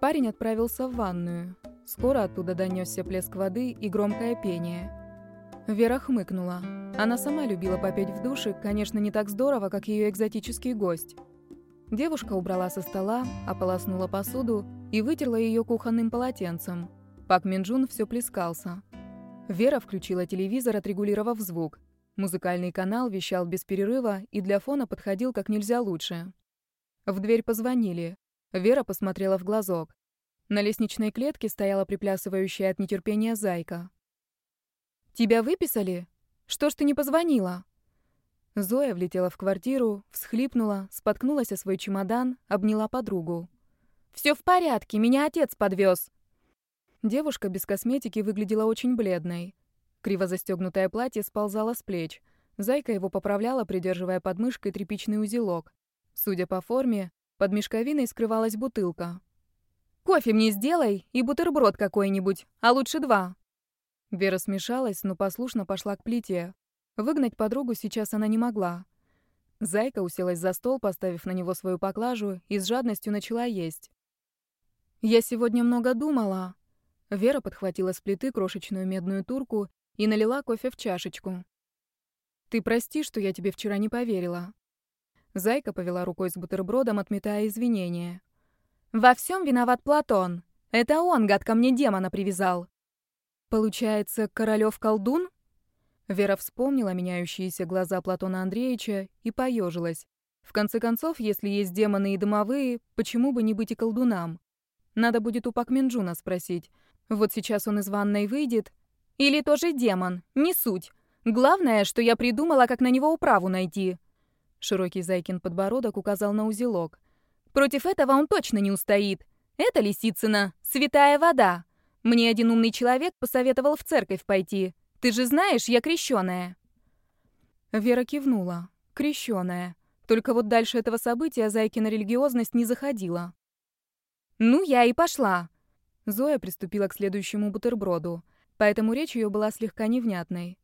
Парень отправился в ванную. Скоро оттуда донесся плеск воды и громкое пение. Вера хмыкнула. Она сама любила попеть в душе, конечно, не так здорово, как ее экзотический гость. Девушка убрала со стола, ополоснула посуду и вытерла ее кухонным полотенцем. Пак Минджун все плескался. Вера включила телевизор, отрегулировав звук. Музыкальный канал вещал без перерыва и для фона подходил как нельзя лучше. В дверь позвонили. Вера посмотрела в глазок. На лестничной клетке стояла приплясывающая от нетерпения зайка. «Тебя выписали? Что ж ты не позвонила?» Зоя влетела в квартиру, всхлипнула, споткнулась о свой чемодан, обняла подругу. «Все в порядке, меня отец подвез. Девушка без косметики выглядела очень бледной. Криво застегнутое платье сползало с плеч. Зайка его поправляла, придерживая под мышкой тряпичный узелок. Судя по форме, под мешковиной скрывалась бутылка. «Кофе мне сделай и бутерброд какой-нибудь, а лучше два». Вера смешалась, но послушно пошла к плите. Выгнать подругу сейчас она не могла. Зайка уселась за стол, поставив на него свою поклажу, и с жадностью начала есть. «Я сегодня много думала». Вера подхватила с плиты крошечную медную турку и налила кофе в чашечку. «Ты прости, что я тебе вчера не поверила. Зайка повела рукой с бутербродом, отметая извинения. «Во всем виноват Платон. Это он, гад, ко мне демона привязал». «Получается, королев колдун?» Вера вспомнила меняющиеся глаза Платона Андреевича и поежилась. В конце концов, если есть демоны и домовые, почему бы не быть и колдунам? Надо будет у Пакминджуна спросить. Вот сейчас он из ванной выйдет. Или тоже демон, не суть. Главное, что я придумала, как на него управу найти. Широкий Зайкин подбородок указал на узелок. «Против этого он точно не устоит. Это Лисицына, святая вода. Мне один умный человек посоветовал в церковь пойти. Ты же знаешь, я крещеная». Вера кивнула. Крещеная. Только вот дальше этого события Зайкина религиозность не заходила. «Ну, я и пошла». Зоя приступила к следующему бутерброду, поэтому речь ее была слегка невнятной.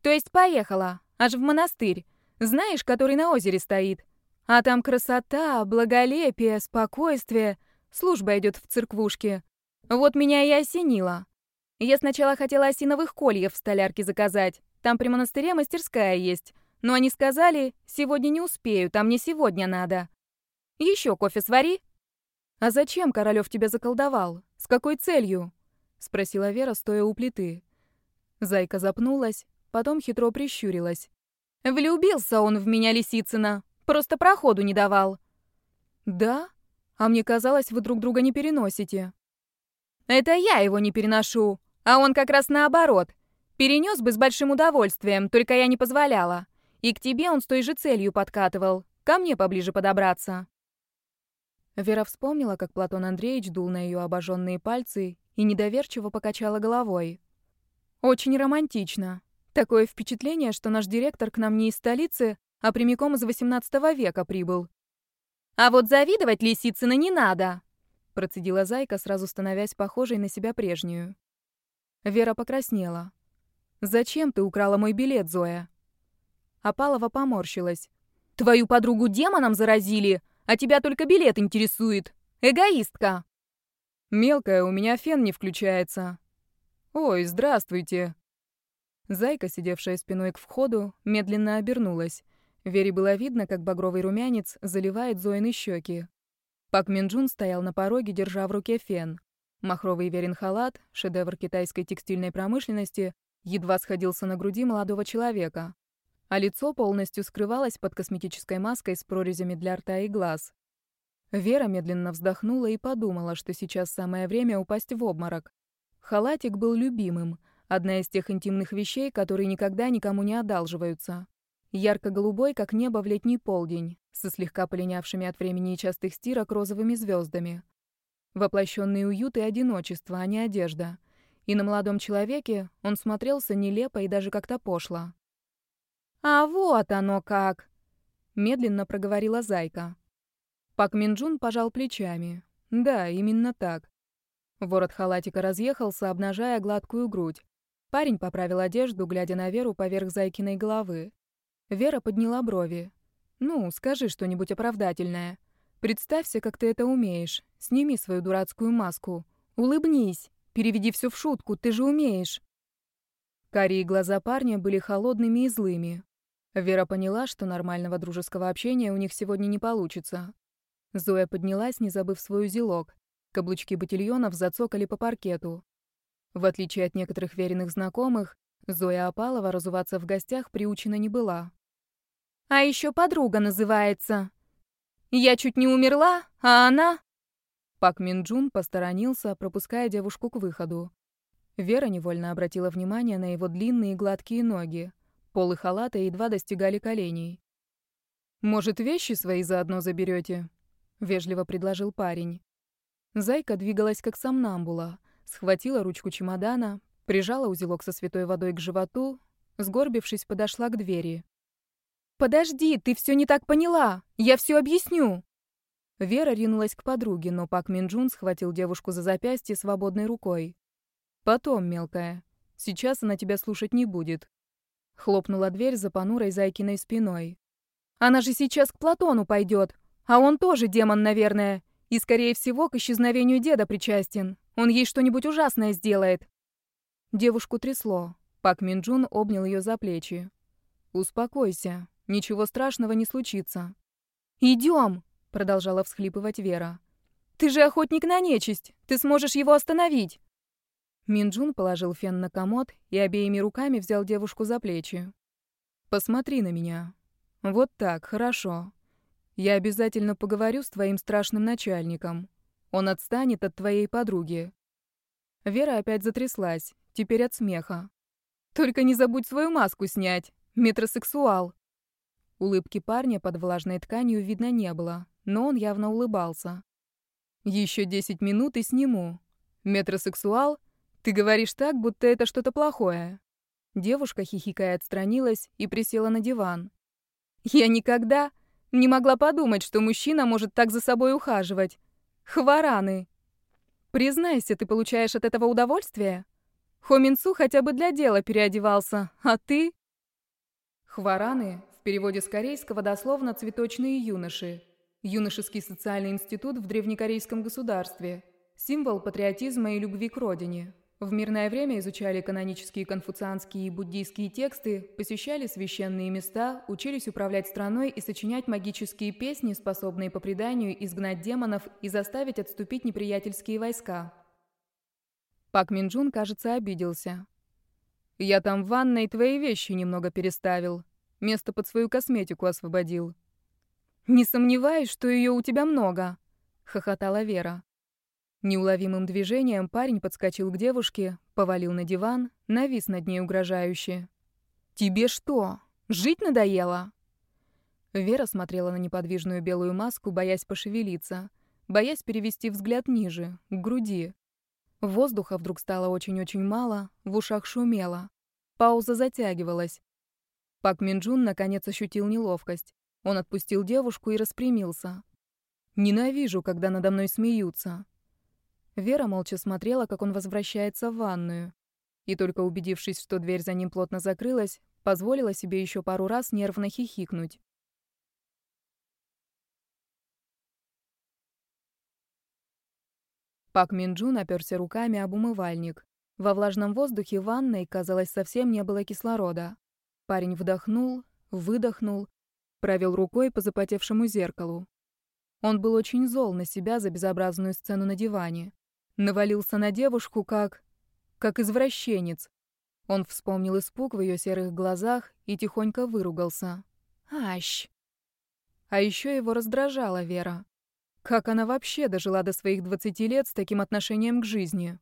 «То есть поехала, аж в монастырь. Знаешь, который на озере стоит? А там красота, благолепие, спокойствие. Служба идет в церквушке. Вот меня и осенило. Я сначала хотела осиновых кольев в столярке заказать. Там при монастыре мастерская есть. Но они сказали, сегодня не успею, там не сегодня надо. Еще кофе свари. А зачем Королёв тебя заколдовал? С какой целью? Спросила Вера, стоя у плиты. Зайка запнулась, потом хитро прищурилась. Влюбился он в меня, Лисицына. Просто проходу не давал. Да? А мне казалось, вы друг друга не переносите. Это я его не переношу, а он как раз наоборот. Перенес бы с большим удовольствием, только я не позволяла. И к тебе он с той же целью подкатывал. Ко мне поближе подобраться. Вера вспомнила, как Платон Андреевич дул на ее обожженные пальцы и недоверчиво покачала головой. Очень романтично. Такое впечатление, что наш директор к нам не из столицы, а прямиком из XVIII века прибыл. «А вот завидовать Лисицына не надо!» Процедила Зайка, сразу становясь похожей на себя прежнюю. Вера покраснела. «Зачем ты украла мой билет, Зоя?» Апалова поморщилась. «Твою подругу демоном заразили, а тебя только билет интересует. Эгоистка!» «Мелкая, у меня фен не включается». «Ой, здравствуйте!» Зайка, сидевшая спиной к входу, медленно обернулась. Вере было видно, как багровый румянец заливает Зоины щеки. Пак Минджун стоял на пороге, держа в руке фен. Махровый верен халат, шедевр китайской текстильной промышленности, едва сходился на груди молодого человека. А лицо полностью скрывалось под косметической маской с прорезями для рта и глаз. Вера медленно вздохнула и подумала, что сейчас самое время упасть в обморок. Халатик был любимым — Одна из тех интимных вещей, которые никогда никому не одалживаются. Ярко-голубой, как небо в летний полдень, со слегка полинявшими от времени и частых стирок розовыми звездами. Воплощенный уют и одиночество, а не одежда. И на молодом человеке он смотрелся нелепо и даже как-то пошло. «А вот оно как!» — медленно проговорила Зайка. Пак Минджун пожал плечами. «Да, именно так». Ворот халатика разъехался, обнажая гладкую грудь. Парень поправил одежду, глядя на Веру поверх Зайкиной головы. Вера подняла брови. «Ну, скажи что-нибудь оправдательное. Представься, как ты это умеешь. Сними свою дурацкую маску. Улыбнись. Переведи все в шутку, ты же умеешь. Карие глаза парня были холодными и злыми. Вера поняла, что нормального дружеского общения у них сегодня не получится. Зоя поднялась, не забыв свой узелок. Каблучки ботильонов зацокали по паркету. В отличие от некоторых веренных знакомых, Зоя Апалова разуваться в гостях приучена не была. «А еще подруга называется. Я чуть не умерла, а она...» Пак Минджун посторонился, пропуская девушку к выходу. Вера невольно обратила внимание на его длинные гладкие ноги. Полы халата едва достигали коленей. «Может, вещи свои заодно заберете? вежливо предложил парень. Зайка двигалась как сомнамбула, схватила ручку чемодана, прижала узелок со святой водой к животу, сгорбившись, подошла к двери. «Подожди, ты все не так поняла! Я все объясню!» Вера ринулась к подруге, но Пак Минджун схватил девушку за запястье свободной рукой. «Потом, мелкая. Сейчас она тебя слушать не будет». Хлопнула дверь за понурой Зайкиной спиной. «Она же сейчас к Платону пойдет, а он тоже демон, наверное, и, скорее всего, к исчезновению деда причастен. Он ей что-нибудь ужасное сделает». Девушку трясло. Пак Минджун обнял ее за плечи. «Успокойся. Ничего страшного не случится». «Идем!» — продолжала всхлипывать Вера. «Ты же охотник на нечисть! Ты сможешь его остановить!» Минджун положил фен на комод и обеими руками взял девушку за плечи. «Посмотри на меня. Вот так, хорошо. Я обязательно поговорю с твоим страшным начальником. Он отстанет от твоей подруги». Вера опять затряслась, теперь от смеха. «Только не забудь свою маску снять, метросексуал». Улыбки парня под влажной тканью видно не было, но он явно улыбался. «Еще десять минут и сниму. Метросексуал? Ты говоришь так, будто это что-то плохое». Девушка, хихикая, отстранилась и присела на диван. «Я никогда не могла подумать, что мужчина может так за собой ухаживать. Хвараны. Признайся, ты получаешь от этого удовольствие? Хоминцу хотя бы для дела переодевался, а ты... Хвараны в переводе с корейского дословно «цветочные юноши». Юношеский социальный институт в древнекорейском государстве. Символ патриотизма и любви к родине. В мирное время изучали канонические конфуцианские и буддийские тексты, посещали священные места, учились управлять страной и сочинять магические песни, способные по преданию изгнать демонов и заставить отступить неприятельские войска. Пак Минджун, кажется, обиделся. «Я там в ванной твои вещи немного переставил. Место под свою косметику освободил». «Не сомневаюсь, что ее у тебя много», — хохотала Вера. Неуловимым движением парень подскочил к девушке, повалил на диван, навис над ней угрожающе. «Тебе что, жить надоело?» Вера смотрела на неподвижную белую маску, боясь пошевелиться, боясь перевести взгляд ниже, к груди. Воздуха вдруг стало очень-очень мало, в ушах шумело. Пауза затягивалась. Пак Минджун наконец ощутил неловкость. Он отпустил девушку и распрямился. «Ненавижу, когда надо мной смеются. Вера молча смотрела, как он возвращается в ванную. И только убедившись, что дверь за ним плотно закрылась, позволила себе еще пару раз нервно хихикнуть. Пак Минджун оперся руками об умывальник. Во влажном воздухе ванной, казалось, совсем не было кислорода. Парень вдохнул, выдохнул, провел рукой по запотевшему зеркалу. Он был очень зол на себя за безобразную сцену на диване. Навалился на девушку как... как извращенец. Он вспомнил испуг в ее серых глазах и тихонько выругался. Ащ! А еще его раздражала Вера. Как она вообще дожила до своих 20 лет с таким отношением к жизни?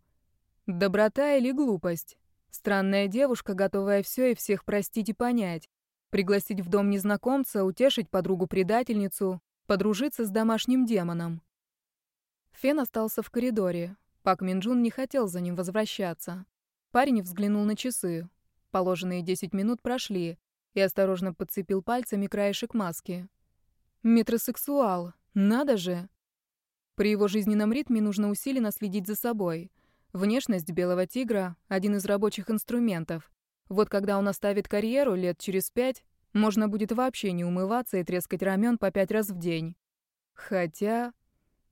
Доброта или глупость? Странная девушка, готовая все и всех простить и понять. Пригласить в дом незнакомца, утешить подругу-предательницу, подружиться с домашним демоном. Фен остался в коридоре. Пак Минджун не хотел за ним возвращаться. Парень взглянул на часы. Положенные 10 минут прошли и осторожно подцепил пальцами краешек маски. Метросексуал. Надо же. При его жизненном ритме нужно усиленно следить за собой. Внешность белого тигра — один из рабочих инструментов. Вот когда он оставит карьеру лет через пять, можно будет вообще не умываться и трескать рамен по пять раз в день. Хотя...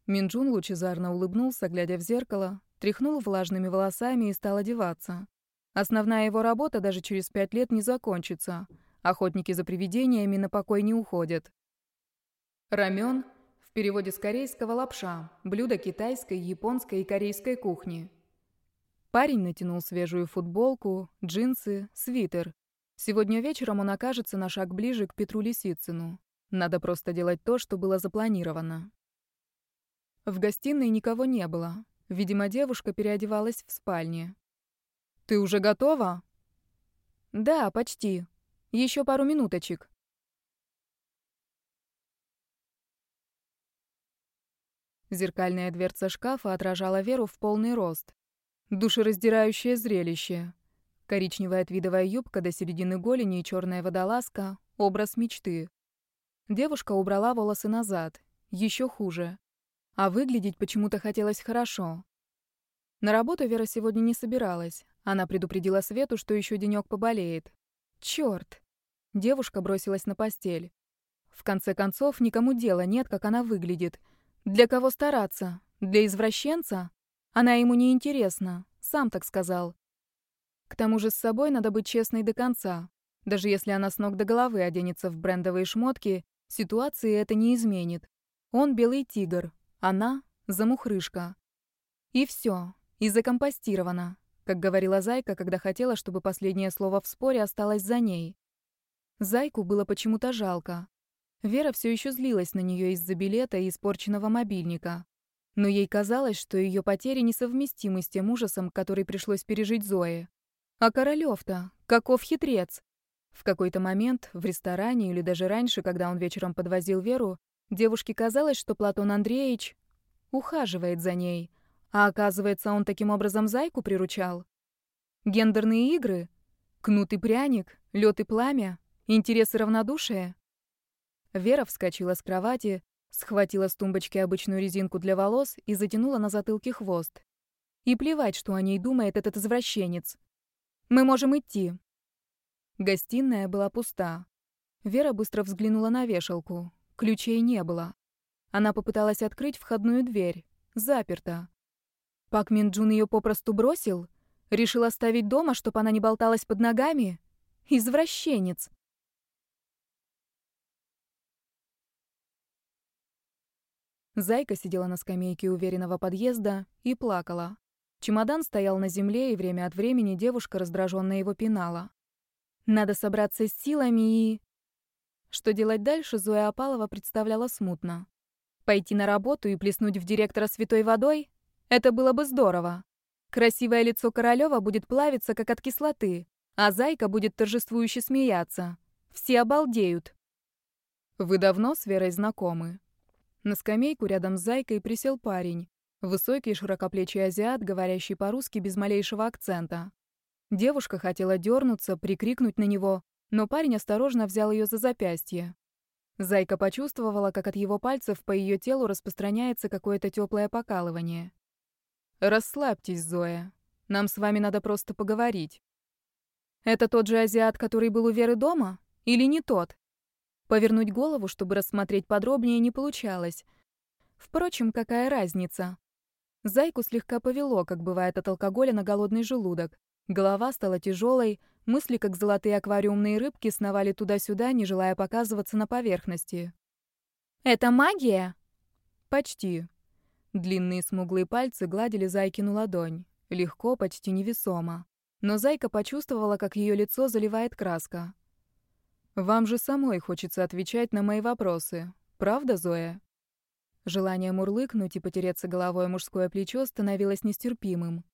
Минджун лучезарно улыбнулся, глядя в зеркало, тряхнул влажными волосами и стал одеваться. Основная его работа даже через пять лет не закончится. Охотники за привидениями на покой не уходят. Рамен в переводе с корейского лапша, блюдо китайской, японской и корейской кухни. Парень натянул свежую футболку, джинсы, свитер. Сегодня вечером он окажется на шаг ближе к Петру Лисицыну. Надо просто делать то, что было запланировано. В гостиной никого не было. Видимо, девушка переодевалась в спальне. «Ты уже готова?» «Да, почти. Еще пару минуточек». Зеркальная дверца шкафа отражала Веру в полный рост. Душераздирающее зрелище. Коричневая твидовая юбка до середины голени и черная водолазка — образ мечты. Девушка убрала волосы назад. Еще хуже. А выглядеть почему-то хотелось хорошо. На работу Вера сегодня не собиралась. Она предупредила Свету, что еще денек поболеет. Черт! Девушка бросилась на постель. В конце концов, никому дела нет, как она выглядит. Для кого стараться? Для извращенца? Она ему не интересна, сам так сказал. К тому же с собой надо быть честной до конца. Даже если она с ног до головы оденется в брендовые шмотки, ситуации это не изменит. Он белый тигр, она замухрышка. И все, и закомпостировано, как говорила Зайка, когда хотела, чтобы последнее слово в споре осталось за ней. Зайку было почему-то жалко. Вера все еще злилась на нее из-за билета и испорченного мобильника. Но ей казалось, что ее потери несовместимы с тем ужасом, который пришлось пережить Зое. А Королёв-то, каков хитрец! В какой-то момент, в ресторане или даже раньше, когда он вечером подвозил Веру, девушке казалось, что Платон Андреевич ухаживает за ней, а оказывается, он таким образом зайку приручал. Гендерные игры? Кнут и пряник? Лед и пламя? Интерес и равнодушие? Вера вскочила с кровати, схватила с тумбочки обычную резинку для волос и затянула на затылке хвост. И плевать, что о ней думает этот извращенец. Мы можем идти. Гостиная была пуста. Вера быстро взглянула на вешалку. Ключей не было. Она попыталась открыть входную дверь. Заперта. Пак Минджун ее попросту бросил? Решил оставить дома, чтобы она не болталась под ногами? Извращенец. Зайка сидела на скамейке уверенного подъезда и плакала. Чемодан стоял на земле, и время от времени девушка раздраженно его пинала. Надо собраться с силами и... Что делать дальше, Зоя Апалова представляла смутно. Пойти на работу и плеснуть в директора святой водой? Это было бы здорово. Красивое лицо Королева будет плавиться, как от кислоты, а Зайка будет торжествующе смеяться. Все обалдеют. «Вы давно с Верой знакомы?» На скамейку рядом с Зайкой присел парень. Высокий широкоплечий азиат, говорящий по-русски без малейшего акцента. Девушка хотела дернуться, прикрикнуть на него, но парень осторожно взял ее за запястье. Зайка почувствовала, как от его пальцев по ее телу распространяется какое-то теплое покалывание. «Расслабьтесь, Зоя. Нам с вами надо просто поговорить». «Это тот же азиат, который был у Веры дома? Или не тот?» Повернуть голову, чтобы рассмотреть подробнее, не получалось. Впрочем, какая разница? Зайку слегка повело, как бывает от алкоголя на голодный желудок. Голова стала тяжелой, мысли, как золотые аквариумные рыбки, сновали туда-сюда, не желая показываться на поверхности. «Это магия?» «Почти». Длинные смуглые пальцы гладили Зайкину ладонь. Легко, почти невесомо. Но Зайка почувствовала, как ее лицо заливает краска. Вам же самой хочется отвечать на мои вопросы. Правда, Зоя? Желание мурлыкнуть и потереться головой мужское плечо становилось нестерпимым.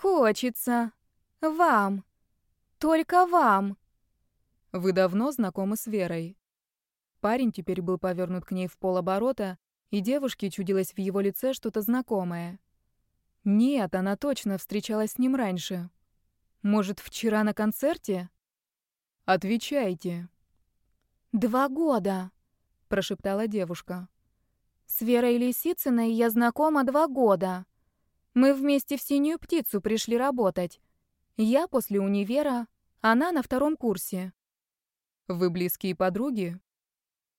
Хочется. Вам. Только вам. Вы давно знакомы с Верой? Парень теперь был повернут к ней в полоборота, и девушке чудилось в его лице что-то знакомое. Нет, она точно встречалась с ним раньше. Может, вчера на концерте? «Отвечайте». «Два года», — прошептала девушка. «С Верой Лисицыной я знакома два года. Мы вместе в «Синюю птицу» пришли работать. Я после универа, она на втором курсе». «Вы близкие подруги?»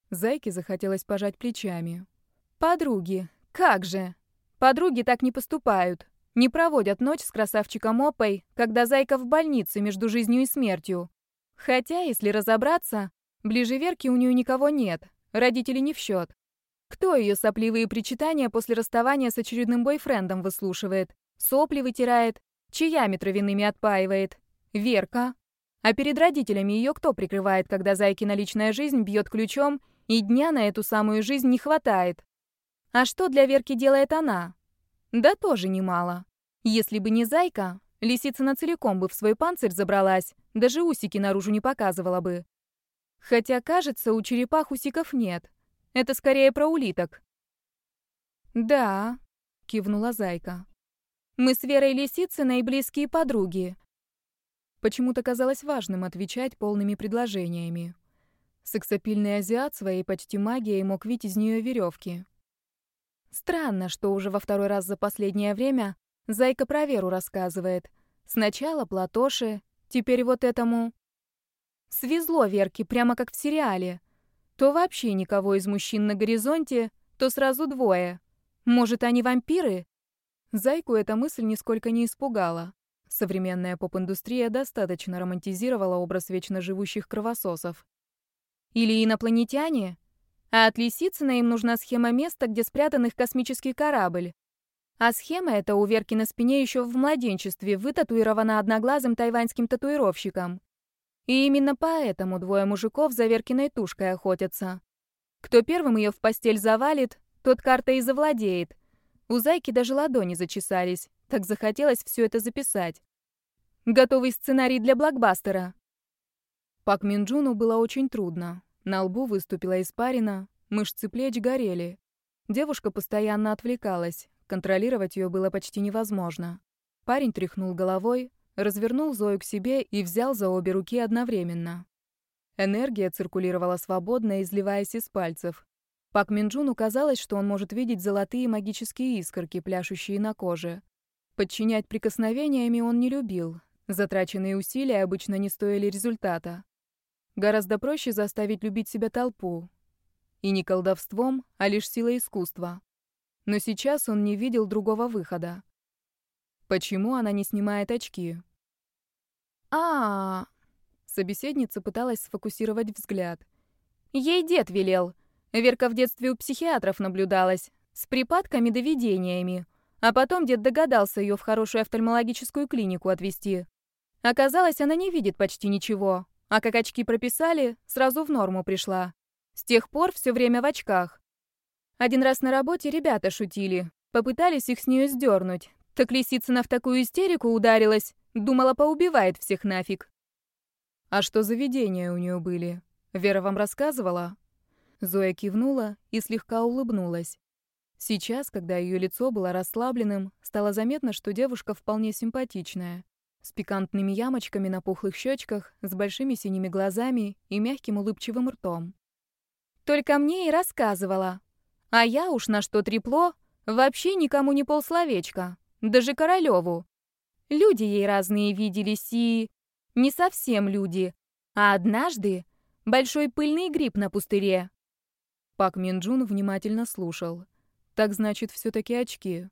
Зайке захотелось пожать плечами. «Подруги, как же! Подруги так не поступают. Не проводят ночь с красавчиком Опой, когда Зайка в больнице между жизнью и смертью. Хотя, если разобраться, ближе Верки у нее никого нет, родители не в счет. Кто ее сопливые причитания после расставания с очередным бойфрендом выслушивает? Сопли вытирает? Чаями травяными отпаивает? Верка. А перед родителями ее кто прикрывает, когда Зайкина личная жизнь бьет ключом, и дня на эту самую жизнь не хватает? А что для Верки делает она? Да тоже немало. Если бы не Зайка, Лисицына целиком бы в свой панцирь забралась, даже усики наружу не показывала бы. Хотя, кажется, у черепах усиков нет. Это скорее про улиток. «Да», — кивнула Зайка. «Мы с Верой Лисицыной близкие подруги». Почему-то казалось важным отвечать полными предложениями. Сексапильный азиат своей почти магией мог видеть из нее веревки. Странно, что уже во второй раз за последнее время Зайка про Веру рассказывает. Сначала Платоши, теперь вот этому. Свезло Верке, прямо как в сериале. То вообще никого из мужчин на горизонте, то сразу двое. Может, они вампиры? Зайку эта мысль нисколько не испугала. Современная поп-индустрия достаточно романтизировала образ вечно живущих кровососов. Или инопланетяне? А от Лисицына им нужна схема места, где спрятан их космический корабль. А схема эта у Верки на спине еще в младенчестве вытатуирована одноглазым тайваньским татуировщиком. И именно поэтому двое мужиков за Веркиной тушкой охотятся. Кто первым ее в постель завалит, тот картой и завладеет. У Зайки даже ладони зачесались, так захотелось все это записать. Готовый сценарий для блокбастера. Пак Минджуну было очень трудно. На лбу выступила испарина, мышцы плеч горели. Девушка постоянно отвлекалась, Контролировать ее было почти невозможно. Парень тряхнул головой, развернул Зою к себе и взял за обе руки одновременно. Энергия циркулировала свободно, изливаясь из пальцев. Пак Минджуну казалось, что он может видеть золотые магические искорки, пляшущие на коже. Подчинять прикосновениями он не любил. Затраченные усилия обычно не стоили результата. Гораздо проще заставить любить себя толпу. И не колдовством, а лишь силой искусства но сейчас он не видел другого выхода. Почему она не снимает очки? А, -а, -а. Собеседница пыталась сфокусировать взгляд. Ей дед велел. Верка в детстве у психиатров наблюдалась, с припадками да видениями. А потом дед догадался ее в хорошую офтальмологическую клинику отвезти. Оказалось, она не видит почти ничего, а как очки прописали, сразу в норму пришла. С тех пор все время в очках. Один раз на работе ребята шутили. Попытались их с нее сдернуть. Так Лисицына в такую истерику ударилась. Думала, поубивает всех нафиг. А что за видения у нее были? Вера вам рассказывала? Зоя кивнула и слегка улыбнулась. Сейчас, когда ее лицо было расслабленным, стало заметно, что девушка вполне симпатичная. С пикантными ямочками на пухлых щечках, с большими синими глазами и мягким улыбчивым ртом. «Только мне и рассказывала», а я уж на что трепло, вообще никому не полсловечка, даже Королеву. Люди ей разные виделись и... Не совсем люди, а однажды большой пыльный гриб на пустыре. Пак Минджун внимательно слушал. Так значит, все таки очки.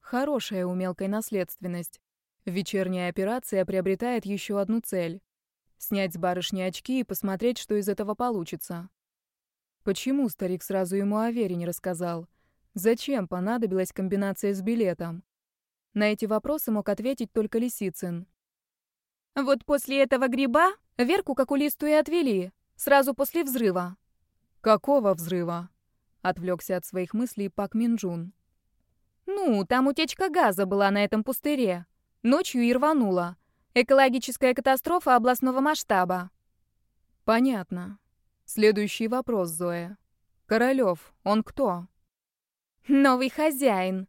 Хорошая у мелкой наследственность. Вечерняя операция приобретает еще одну цель — снять с барышни очки и посмотреть, что из этого получится. Почему старик сразу ему о Вере не рассказал? Зачем понадобилась комбинация с билетом? На эти вопросы мог ответить только Лисицын. Вот после этого гриба Верку как улисту и отвели, сразу после взрыва. Какого взрыва? Отвлекся от своих мыслей Пак Минджун. Ну, там утечка газа была на этом пустыре. Ночью и рванула. Экологическая катастрофа областного масштаба. Понятно. Следующий вопрос, Зоя. Королёв, он кто? Новый хозяин,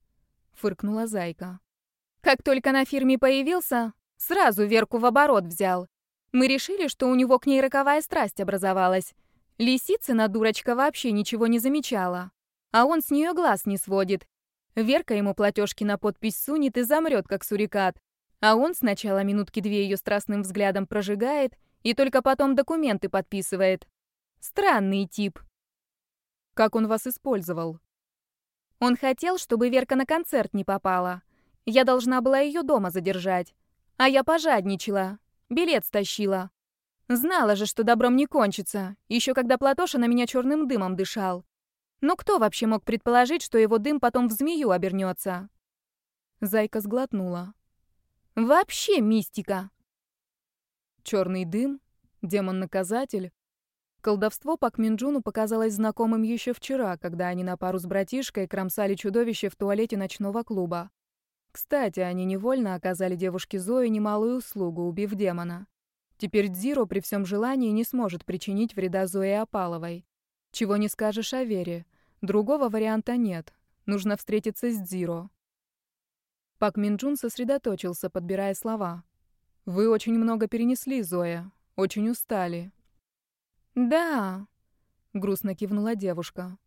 фыркнула Зайка. Как только на фирме появился, сразу Верку в оборот взял. Мы решили, что у него к ней роковая страсть образовалась. Лисицына, дурочка, вообще ничего не замечала. А он с нее глаз не сводит. Верка ему платежки на подпись сунет и замрет, как сурикат. А он сначала минутки две ее страстным взглядом прожигает и только потом документы подписывает. Странный тип. Как он вас использовал? Он хотел, чтобы Верка на концерт не попала. Я должна была ее дома задержать. А я пожадничала. Билет стащила. Знала же, что добром не кончится, еще когда Платоша на меня черным дымом дышал. Но кто вообще мог предположить, что его дым потом в змею обернется? Зайка сглотнула. Вообще мистика. Черный дым, демон-наказатель. Колдовство Пак Минджуну показалось знакомым еще вчера, когда они на пару с братишкой кромсали чудовище в туалете ночного клуба. Кстати, они невольно оказали девушке Зое немалую услугу, убив демона. Теперь Дзиро при всем желании не сможет причинить вреда Зое Опаловой. Чего не скажешь о Вере. Другого варианта нет. Нужно встретиться с Дзиро. Пак Минджун сосредоточился, подбирая слова. «Вы очень много перенесли, Зоя. Очень устали». «Да», — грустно кивнула девушка.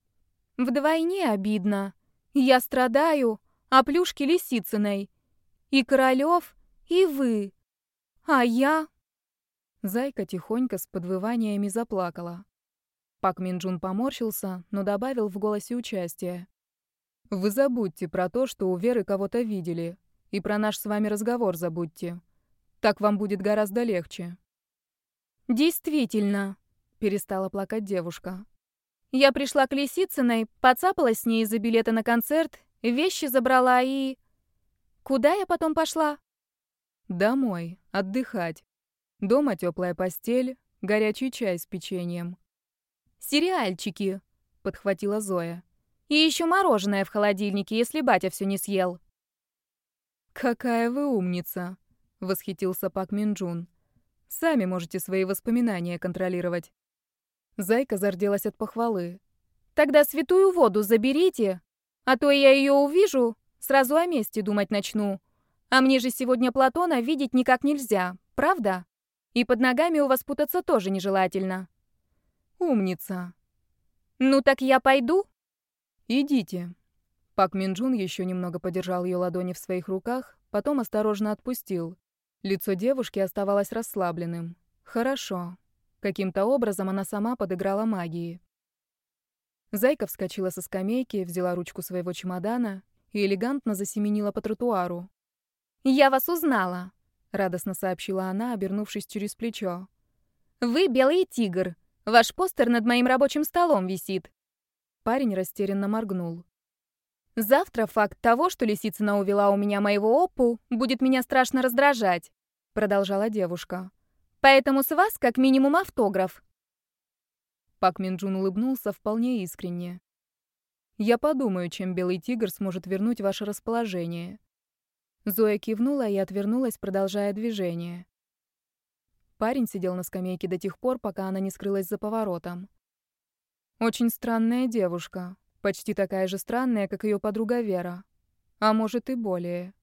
«Вдвойне обидно. Я страдаю, а плюшки Лисицыной. И Королёв, и вы. А я...» Зайка тихонько с подвываниями заплакала. Пак Минджун поморщился, но добавил в голосе участие. «Вы забудьте про то, что у Веры кого-то видели, и про наш с вами разговор забудьте. Так вам будет гораздо легче». «Действительно», — перестала плакать девушка. «Я пришла к Лисицыной, поцапалась с ней из-за билета на концерт, вещи забрала и... Куда я потом пошла?» «Домой, отдыхать. Дома теплая постель, горячий чай с печеньем». «Сериальчики», — подхватила Зоя. И еще мороженое в холодильнике, если батя все не съел. «Какая вы умница!» — восхитился Пак Минджун. «Сами можете свои воспоминания контролировать». Зайка зарделась от похвалы. «Тогда святую воду заберите, а то я ее увижу, сразу о месте думать начну. А мне же сегодня Платона видеть никак нельзя, правда? И под ногами у вас путаться тоже нежелательно». «Умница». «Ну так я пойду?» «Идите». Пак Минджун еще немного подержал ее ладони в своих руках, потом осторожно отпустил. Лицо девушки оставалось расслабленным. Хорошо. Каким-то образом она сама подыграла магии. Зайка вскочила со скамейки, взяла ручку своего чемодана и элегантно засеменила по тротуару. «Я вас узнала», — радостно сообщила она, обернувшись через плечо. «Вы белый тигр. Ваш постер над моим рабочим столом висит. Парень растерянно моргнул. «Завтра факт того, что Лисицына увела у меня моего опу, будет меня страшно раздражать», — продолжала девушка. «Поэтому с вас как минимум автограф». Пак Минджун улыбнулся вполне искренне. «Я подумаю, чем Белый Тигр сможет вернуть ваше расположение». Зоя кивнула и отвернулась, продолжая движение. Парень сидел на скамейке до тех пор, пока она не скрылась за поворотом. Очень странная девушка. Почти такая же странная, как ее подруга Вера. А может и более.